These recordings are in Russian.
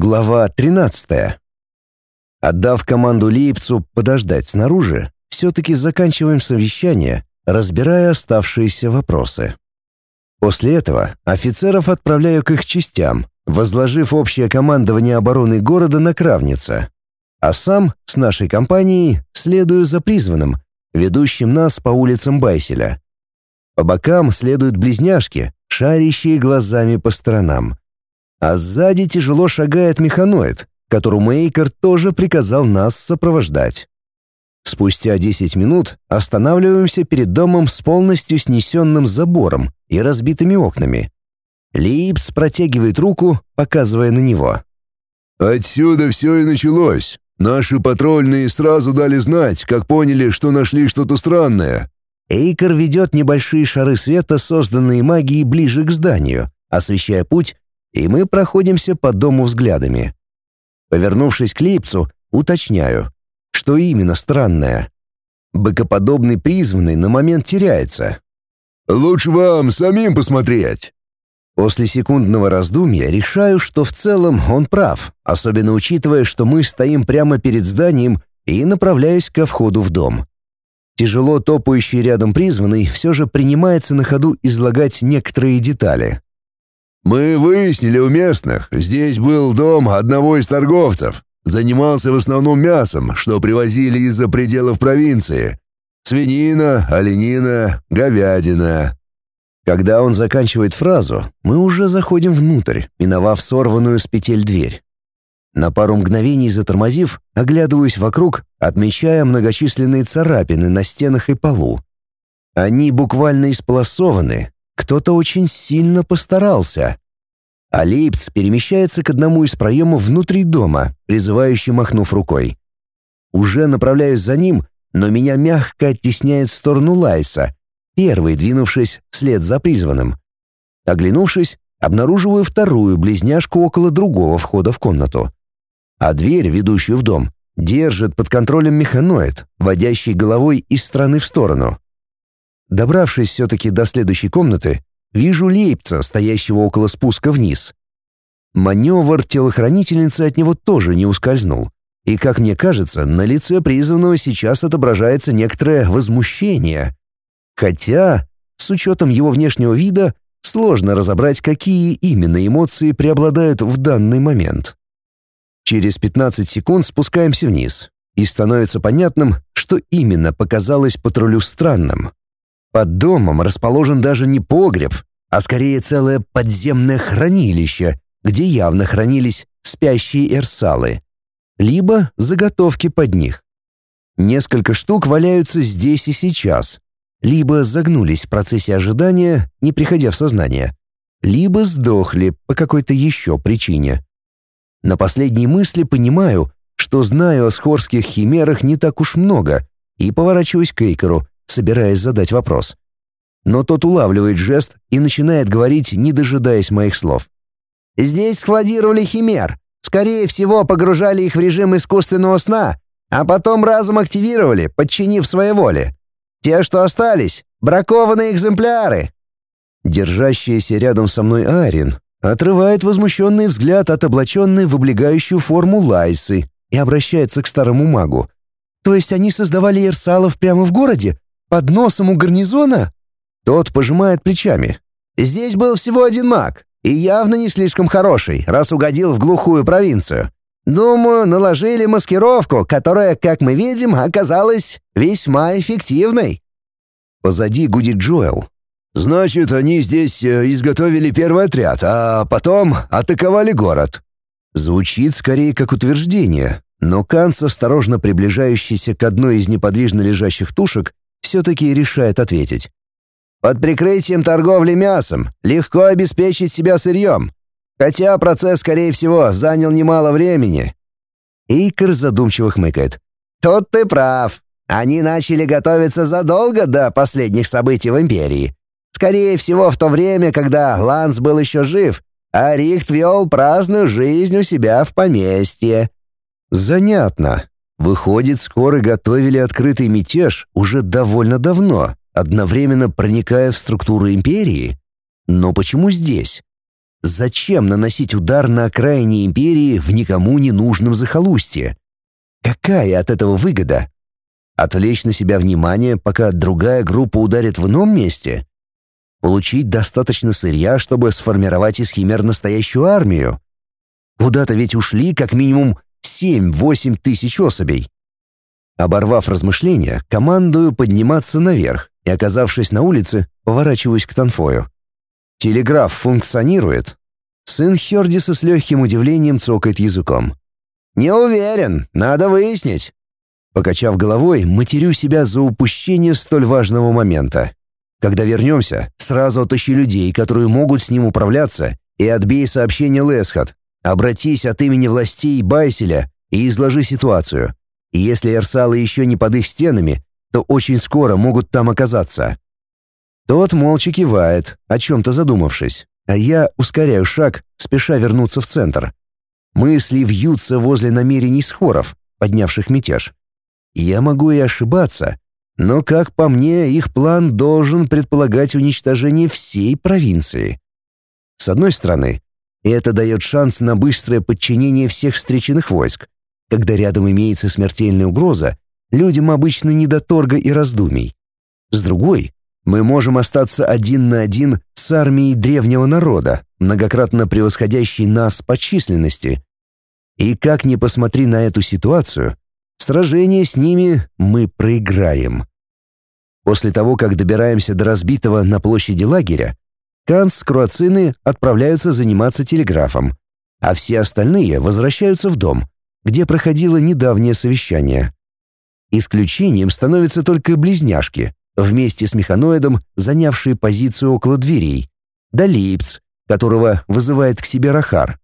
Глава 13. Отдав команду Лейпцу подождать снаружи, все-таки заканчиваем совещание, разбирая оставшиеся вопросы. После этого офицеров отправляю к их частям, возложив общее командование обороны города на Кравница. А сам с нашей компанией следую за призванным, ведущим нас по улицам Байселя. По бокам следуют близняшки, шарящие глазами по сторонам. А сзади тяжело шагает механоид, которому Эйкер тоже приказал нас сопровождать. Спустя 10 минут останавливаемся перед домом с полностью снесенным забором и разбитыми окнами. Липс протягивает руку, показывая на него. «Отсюда все и началось. Наши патрульные сразу дали знать, как поняли, что нашли что-то странное. Эйкер ведет небольшие шары света, созданные магией, ближе к зданию, освещая путь, и мы проходимся по дому взглядами. Повернувшись к Липцу, уточняю, что именно странное. Быкоподобный призванный на момент теряется. «Лучше вам самим посмотреть». После секундного раздумья решаю, что в целом он прав, особенно учитывая, что мы стоим прямо перед зданием и направляюсь ко входу в дом. Тяжело топающий рядом призванный все же принимается на ходу излагать некоторые детали. «Мы выяснили у местных, здесь был дом одного из торговцев. Занимался в основном мясом, что привозили из-за пределов провинции. Свинина, оленина, говядина. Когда он заканчивает фразу, мы уже заходим внутрь, миновав сорванную с петель дверь. На пару мгновений затормозив, оглядываюсь вокруг, отмечая многочисленные царапины на стенах и полу. Они буквально исполосованы, кто-то очень сильно постарался. А Лейпц перемещается к одному из проемов внутри дома, призывающе махнув рукой. Уже направляюсь за ним, но меня мягко оттесняет в сторону Лайса, первый двинувшись вслед за призванным. Оглянувшись, обнаруживаю вторую близняшку около другого входа в комнату. А дверь, ведущую в дом, держит под контролем механоид, водящий головой из стороны в сторону. Добравшись все-таки до следующей комнаты, вижу Лейпца, стоящего около спуска вниз. Маневр телохранительницы от него тоже не ускользнул. И, как мне кажется, на лице призванного сейчас отображается некоторое возмущение. Хотя, с учетом его внешнего вида, сложно разобрать, какие именно эмоции преобладают в данный момент. Через 15 секунд спускаемся вниз, и становится понятным, что именно показалось патрулю странным. Под домом расположен даже не погреб, а скорее целое подземное хранилище, где явно хранились спящие эрсалы либо заготовки под них. Несколько штук валяются здесь и сейчас, либо загнулись в процессе ожидания, не приходя в сознание, либо сдохли по какой-то еще причине. На последней мысли понимаю, что знаю о схорских химерах не так уж много, и поворачиваюсь к Эйкеру, собираясь задать вопрос. Но тот улавливает жест и начинает говорить, не дожидаясь моих слов. «Здесь складировали химер. Скорее всего, погружали их в режим искусственного сна, а потом разом активировали, подчинив своей воле. Те, что остались, бракованные экземпляры». Держащаяся рядом со мной Арин отрывает возмущенный взгляд от облаченной в облегающую форму Лайсы и обращается к старому магу. «То есть они создавали Ирсалов прямо в городе? Под носом у гарнизона?» Тот пожимает плечами. «Здесь был всего один маг, и явно не слишком хороший, раз угодил в глухую провинцию. Думаю, наложили маскировку, которая, как мы видим, оказалась весьма эффективной. Позади гудит Джоэл. Значит, они здесь э, изготовили первый отряд, а потом атаковали город. Звучит скорее как утверждение, но Канц, осторожно приближающийся к одной из неподвижно лежащих тушек, все-таки решает ответить. Под прикрытием торговли мясом легко обеспечить себя сырьем, хотя процесс, скорее всего, занял немало времени. Икр задумчиво хмыкает. «Тут ты прав. Они начали готовиться задолго до последних событий в Империи. Скорее всего, в то время, когда Ланс был еще жив, а Рихт вел праздную жизнь у себя в поместье». «Занятно. Выходит, скоро готовили открытый мятеж уже довольно давно, одновременно проникая в структуру империи? Но почему здесь? Зачем наносить удар на окраине империи в никому не нужном захолустье? Какая от этого выгода? Отвлечь на себя внимание, пока другая группа ударит в ином месте? Получить достаточно сырья, чтобы сформировать из химер настоящую армию? Куда-то ведь ушли как минимум 7-8 тысяч особей. Оборвав размышления, командую подниматься наверх и, оказавшись на улице, поворачиваюсь к Танфою. Телеграф функционирует. Сын Хердиса с легким удивлением цокает языком. «Не уверен, надо выяснить». Покачав головой, матерю себя за упущение столь важного момента. Когда вернемся, сразу отыщи людей, которые могут с ним управляться, и отбей сообщение Лесхат. Обратись от имени властей Байселя и изложи ситуацию. Если Эрсалы еще не под их стенами, то очень скоро могут там оказаться. Тот молча кивает, о чем-то задумавшись, а я ускоряю шаг, спеша вернуться в центр. Мысли вьются возле намерений схоров, поднявших мятеж. Я могу и ошибаться, но, как по мне, их план должен предполагать уничтожение всей провинции. С одной стороны, это дает шанс на быстрое подчинение всех встреченных войск. Когда рядом имеется смертельная угроза, людям обычно не до торга и раздумий. С другой, мы можем остаться один на один с армией древнего народа, многократно превосходящей нас по численности. И как ни посмотри на эту ситуацию, сражение с ними мы проиграем. После того, как добираемся до разбитого на площади лагеря, Канц с Круацины отправляются заниматься телеграфом, а все остальные возвращаются в дом, где проходило недавнее совещание. Исключением становятся только близняшки, вместе с механоидом, занявшие позицию около дверей, да Лейпц, которого вызывает к себе Рахар.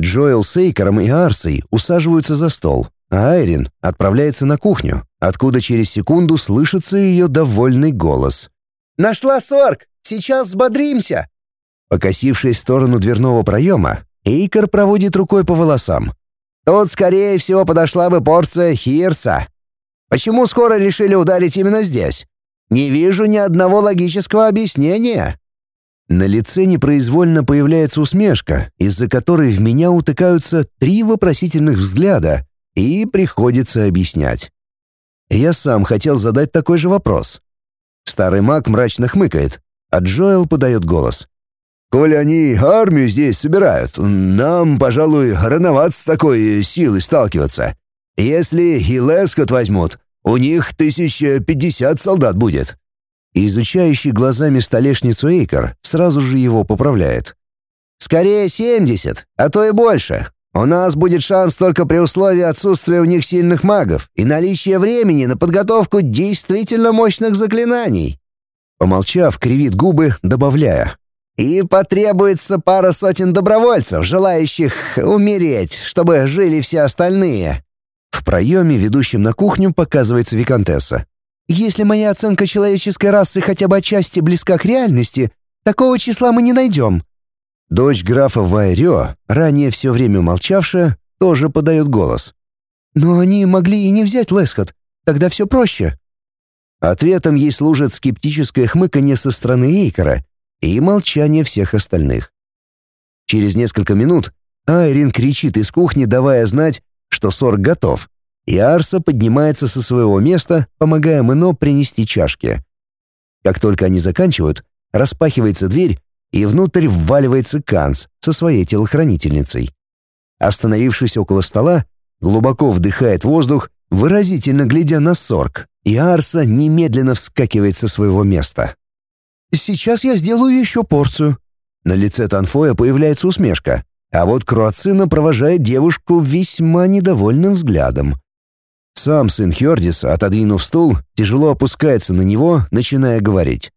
Джоэл с Эйкером и Арсой усаживаются за стол, а Айрин отправляется на кухню, откуда через секунду слышится ее довольный голос. «Нашла сорг! Сейчас взбодримся!» Покосившись в сторону дверного проема, Эйкер проводит рукой по волосам. «Тут, скорее всего, подошла бы порция хирса. Почему скоро решили ударить именно здесь? Не вижу ни одного логического объяснения». На лице непроизвольно появляется усмешка, из-за которой в меня утыкаются три вопросительных взгляда, и приходится объяснять. Я сам хотел задать такой же вопрос. Старый маг мрачно хмыкает, а Джоэл подает голос. «Коль они армию здесь собирают, нам, пожалуй, рановато с такой силой сталкиваться. Если и Лескот возьмут, у них тысяча пятьдесят солдат будет». Изучающий глазами столешницу Эйкер сразу же его поправляет. «Скорее семьдесят, а то и больше. У нас будет шанс только при условии отсутствия у них сильных магов и наличия времени на подготовку действительно мощных заклинаний». Помолчав, кривит губы, добавляя. «И потребуется пара сотен добровольцев, желающих умереть, чтобы жили все остальные». В проеме, ведущем на кухню, показывается виконтесса. «Если моя оценка человеческой расы хотя бы отчасти близка к реальности, такого числа мы не найдем». Дочь графа Вайрё, ранее все время молчавшая, тоже подает голос. «Но они могли и не взять Лесхот, тогда все проще». Ответом ей служит скептическое хмыканье со стороны Эйкера и молчание всех остальных. Через несколько минут Айрин кричит из кухни, давая знать, что сорг готов, и Арса поднимается со своего места, помогая Мэно принести чашки. Как только они заканчивают, распахивается дверь, и внутрь вваливается Канс со своей телохранительницей. Остановившись около стола, глубоко вдыхает воздух, выразительно глядя на сорг, и Арса немедленно вскакивает со своего места. «Сейчас я сделаю еще порцию». На лице Танфоя появляется усмешка. А вот Круацина провожает девушку весьма недовольным взглядом. Сам сын Хёрдиса, отодвинув стул, тяжело опускается на него, начиная говорить.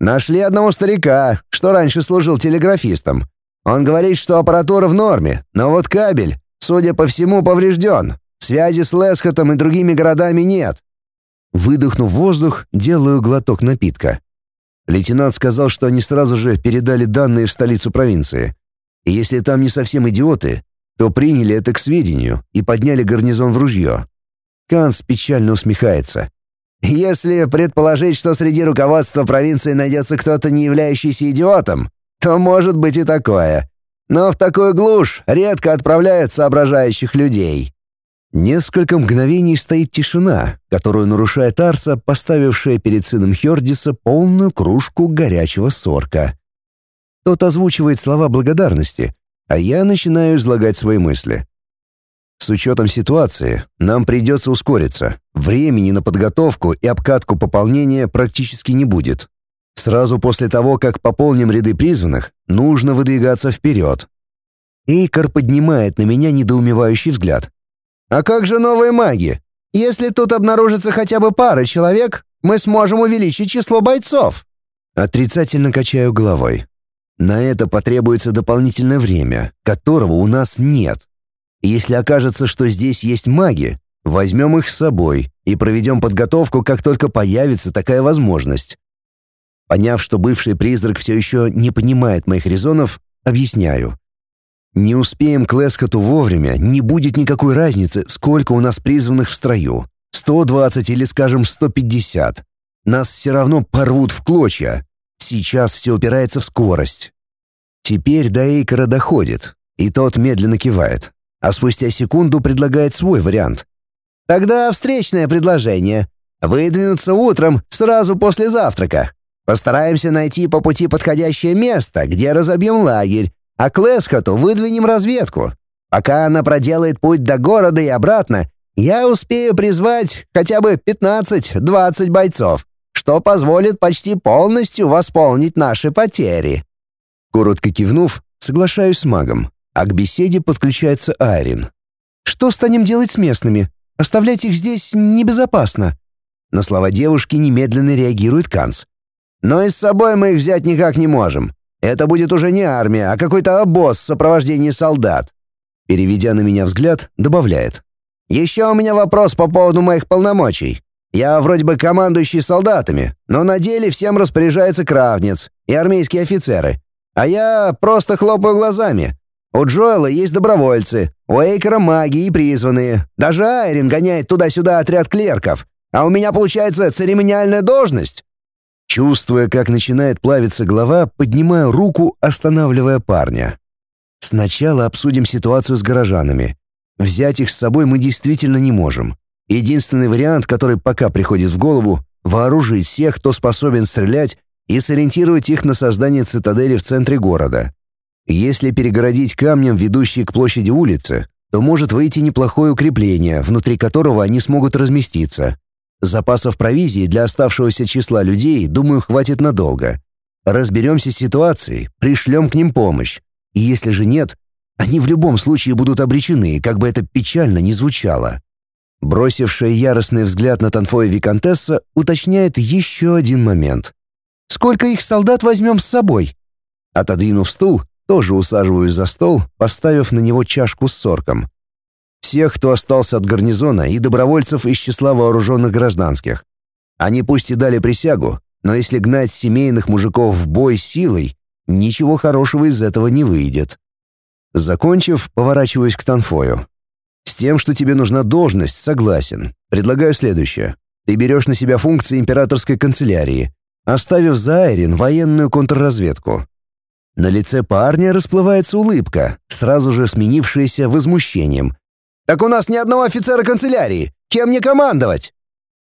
«Нашли одного старика, что раньше служил телеграфистом. Он говорит, что аппаратура в норме, но вот кабель, судя по всему, поврежден. Связи с Лесхотом и другими городами нет». Выдохнув воздух, делаю глоток напитка. Лейтенант сказал, что они сразу же передали данные в столицу провинции. И если там не совсем идиоты, то приняли это к сведению и подняли гарнизон в ружье. Канс печально усмехается. «Если предположить, что среди руководства провинции найдется кто-то, не являющийся идиотом, то может быть и такое. Но в такую глушь редко отправляют соображающих людей. Несколько мгновений стоит тишина, которую нарушает Арса, поставившая перед сыном Хердиса полную кружку горячего сорка. Тот озвучивает слова благодарности, а я начинаю излагать свои мысли. С учетом ситуации, нам придется ускориться. Времени на подготовку и обкатку пополнения практически не будет. Сразу после того, как пополним ряды призванных, нужно выдвигаться вперед. Эйкар поднимает на меня недоумевающий взгляд. «А как же новые маги? Если тут обнаружится хотя бы пара человек, мы сможем увеличить число бойцов». Отрицательно качаю головой. На это потребуется дополнительное время, которого у нас нет. Если окажется, что здесь есть маги, возьмем их с собой и проведем подготовку, как только появится такая возможность. Поняв, что бывший призрак все еще не понимает моих резонов, объясняю. Не успеем к Лескоту вовремя, не будет никакой разницы, сколько у нас призванных в строю. 120 или, скажем, 150. Нас все равно порвут в клочья. Сейчас все упирается в скорость. Теперь до Эйкера доходит, и тот медленно кивает, а спустя секунду предлагает свой вариант. «Тогда встречное предложение. Выдвинуться утром сразу после завтрака. Постараемся найти по пути подходящее место, где разобьем лагерь, а к Лесхоту выдвинем разведку. Пока она проделает путь до города и обратно, я успею призвать хотя бы 15-20 бойцов, что позволит почти полностью восполнить наши потери». Коротко кивнув, соглашаюсь с магом, а к беседе подключается Айрин. «Что станем делать с местными? Оставлять их здесь небезопасно». На слова девушки немедленно реагирует Канц. «Но и с собой мы их взять никак не можем. Это будет уже не армия, а какой-то обоз в сопровождении солдат. Переведя на меня взгляд, добавляет. Еще у меня вопрос по поводу моих полномочий. Я вроде бы командующий солдатами, но на деле всем распоряжается кравнец и армейские офицеры. А я просто хлопаю глазами. У Джоэла есть добровольцы, у Эйкера маги и призванные. Даже Айрин гоняет туда-сюда отряд клерков. А у меня получается церемониальная должность. Чувствуя, как начинает плавиться голова, поднимаю руку, останавливая парня. Сначала обсудим ситуацию с горожанами. Взять их с собой мы действительно не можем. Единственный вариант, который пока приходит в голову — вооружить всех, кто способен стрелять, и сориентировать их на создание цитадели в центре города. Если перегородить камнем ведущие к площади улицы, то может выйти неплохое укрепление, внутри которого они смогут разместиться. Запасов провизии для оставшегося числа людей, думаю, хватит надолго. Разберемся с ситуацией, пришлем к ним помощь. И если же нет, они в любом случае будут обречены, как бы это печально ни звучало. Бросившая яростный взгляд на Танфоя Викантесса уточняет еще один момент. «Сколько их солдат возьмем с собой?» Отодвинув стул, тоже усаживаюсь за стол, поставив на него чашку с сорком всех, кто остался от гарнизона, и добровольцев из числа вооруженных гражданских. Они пусть и дали присягу, но если гнать семейных мужиков в бой силой, ничего хорошего из этого не выйдет. Закончив, поворачиваюсь к Танфою. С тем, что тебе нужна должность, согласен. Предлагаю следующее. Ты берешь на себя функции императорской канцелярии, оставив за Айрин военную контрразведку. На лице парня расплывается улыбка, сразу же сменившаяся возмущением, так у нас ни одного офицера канцелярии. Кем мне командовать?»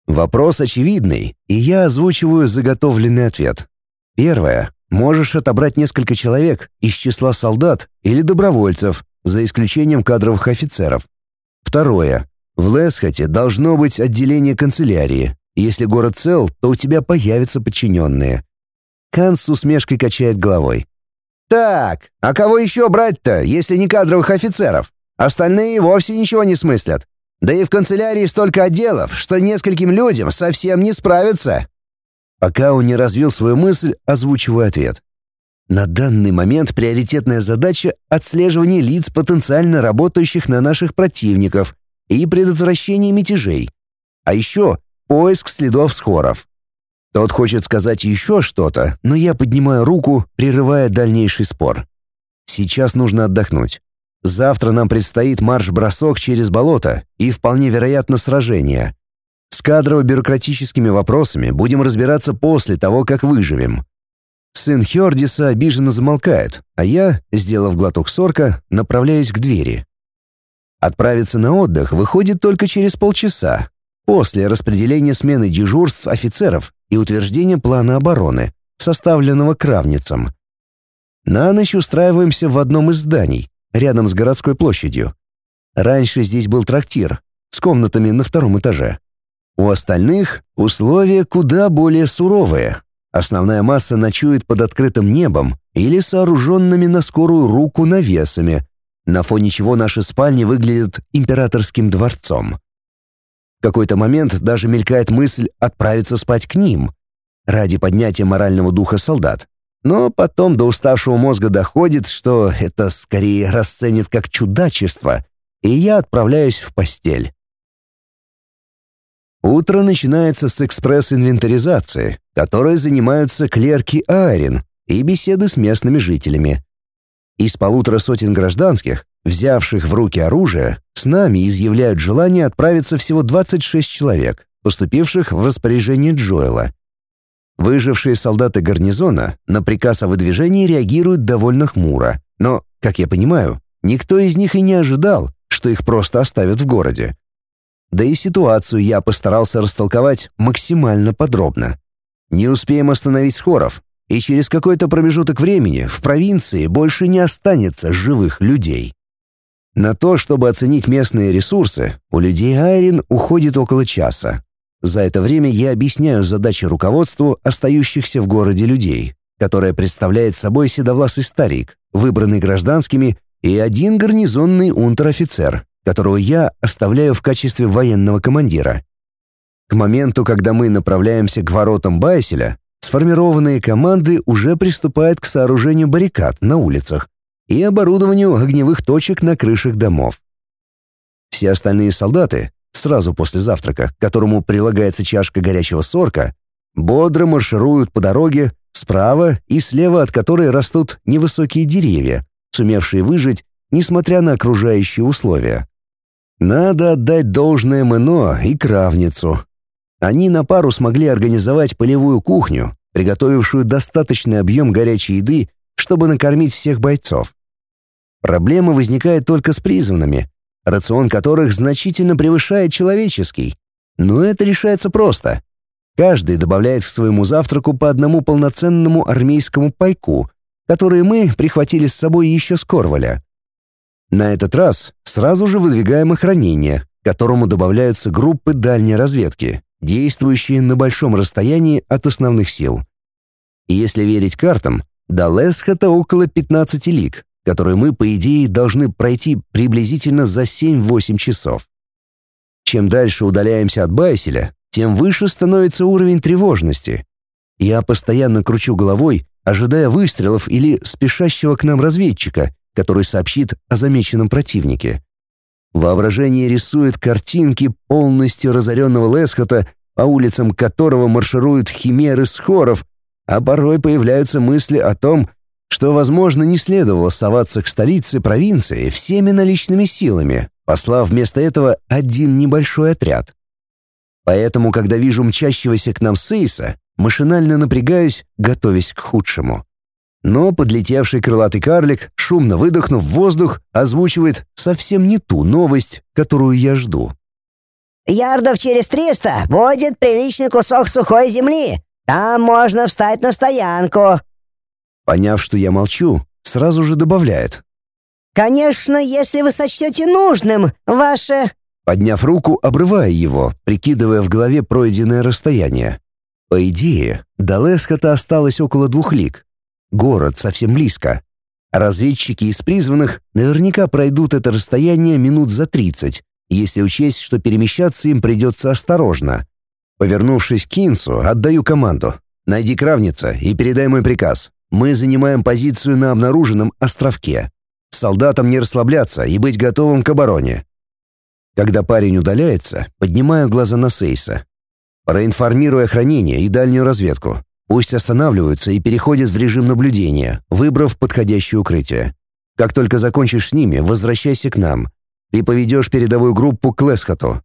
Вопрос очевидный, и я озвучиваю заготовленный ответ. Первое. Можешь отобрать несколько человек из числа солдат или добровольцев, за исключением кадровых офицеров. Второе. В Лесхоте должно быть отделение канцелярии. Если город цел, то у тебя появятся подчиненные. Канс с усмешкой качает головой. «Так, а кого еще брать-то, если не кадровых офицеров? Остальные вовсе ничего не смыслят. Да и в канцелярии столько отделов, что нескольким людям совсем не справиться. Пока он не развил свою мысль, озвучиваю ответ. На данный момент приоритетная задача — отслеживание лиц, потенциально работающих на наших противников, и предотвращение мятежей. А еще поиск следов схоров. Тот хочет сказать еще что-то, но я поднимаю руку, прерывая дальнейший спор. Сейчас нужно отдохнуть. Завтра нам предстоит марш-бросок через болото и, вполне вероятно, сражение. С кадрово-бюрократическими вопросами будем разбираться после того, как выживем. Сын Хердиса обиженно замолкает, а я, сделав глоток сорка, направляюсь к двери. Отправиться на отдых выходит только через полчаса, после распределения смены дежурств офицеров и утверждения плана обороны, составленного кравницем. На ночь устраиваемся в одном из зданий, рядом с городской площадью. Раньше здесь был трактир с комнатами на втором этаже. У остальных условия куда более суровые. Основная масса ночует под открытым небом или сооруженными на скорую руку навесами, на фоне чего наши спальни выглядят императорским дворцом. В какой-то момент даже мелькает мысль отправиться спать к ним, ради поднятия морального духа солдат. Но потом до уставшего мозга доходит, что это скорее расценит как чудачество, и я отправляюсь в постель. Утро начинается с экспресс-инвентаризации, которой занимаются клерки Айрин и беседы с местными жителями. Из полутора сотен гражданских, взявших в руки оружие, с нами изъявляют желание отправиться всего 26 человек, поступивших в распоряжение Джоэла. Выжившие солдаты гарнизона на приказ о выдвижении реагируют довольно хмуро, но, как я понимаю, никто из них и не ожидал, что их просто оставят в городе. Да и ситуацию я постарался растолковать максимально подробно. Не успеем остановить скоров, и через какой-то промежуток времени в провинции больше не останется живых людей. На то, чтобы оценить местные ресурсы, у людей Айрин уходит около часа. За это время я объясняю задачи руководству остающихся в городе людей, которое представляет собой седовласый старик, выбранный гражданскими, и один гарнизонный унтер-офицер, которого я оставляю в качестве военного командира. К моменту, когда мы направляемся к воротам Байселя, сформированные команды уже приступают к сооружению баррикад на улицах и оборудованию огневых точек на крышах домов. Все остальные солдаты, сразу после завтрака, к которому прилагается чашка горячего сорка, бодро маршируют по дороге, справа и слева от которой растут невысокие деревья, сумевшие выжить, несмотря на окружающие условия. Надо отдать должное Мэно и Кравницу. Они на пару смогли организовать полевую кухню, приготовившую достаточный объем горячей еды, чтобы накормить всех бойцов. Проблема возникает только с призванными, рацион которых значительно превышает человеческий. Но это решается просто. Каждый добавляет к своему завтраку по одному полноценному армейскому пайку, которые мы прихватили с собой еще с Корваля. На этот раз сразу же выдвигаем охранение, к которому добавляются группы дальней разведки, действующие на большом расстоянии от основных сил. И если верить картам, до Лесхата около 15 лиг, которые мы, по идее, должны пройти приблизительно за 7-8 часов. Чем дальше удаляемся от Байселя, тем выше становится уровень тревожности. Я постоянно кручу головой, ожидая выстрелов или спешащего к нам разведчика, который сообщит о замеченном противнике. Воображение рисует картинки полностью разоренного Лесхота, по улицам которого маршируют химеры с хоров, а порой появляются мысли о том, что, возможно, не следовало соваться к столице провинции всеми наличными силами, послав вместо этого один небольшой отряд. Поэтому, когда вижу мчащегося к нам Сейса, машинально напрягаюсь, готовясь к худшему. Но подлетевший крылатый карлик, шумно выдохнув в воздух, озвучивает совсем не ту новость, которую я жду. «Ярдов через триста будет приличный кусок сухой земли. Там можно встать на стоянку. Поняв, что я молчу, сразу же добавляет. «Конечно, если вы сочтете нужным, ваше...» Подняв руку, обрывая его, прикидывая в голове пройденное расстояние. По идее, до Лесхота осталось около двух лиг. Город совсем близко. Разведчики из призванных наверняка пройдут это расстояние минут за тридцать, если учесть, что перемещаться им придется осторожно. Повернувшись к Кинсу, отдаю команду. «Найди Кравница и передай мой приказ. Мы занимаем позицию на обнаруженном островке. Солдатам не расслабляться и быть готовым к обороне. Когда парень удаляется, поднимаю глаза на Сейса. Проинформирую охранение и дальнюю разведку. Пусть останавливаются и переходят в режим наблюдения, выбрав подходящее укрытие. Как только закончишь с ними, возвращайся к нам. Ты поведешь передовую группу к Лесхоту.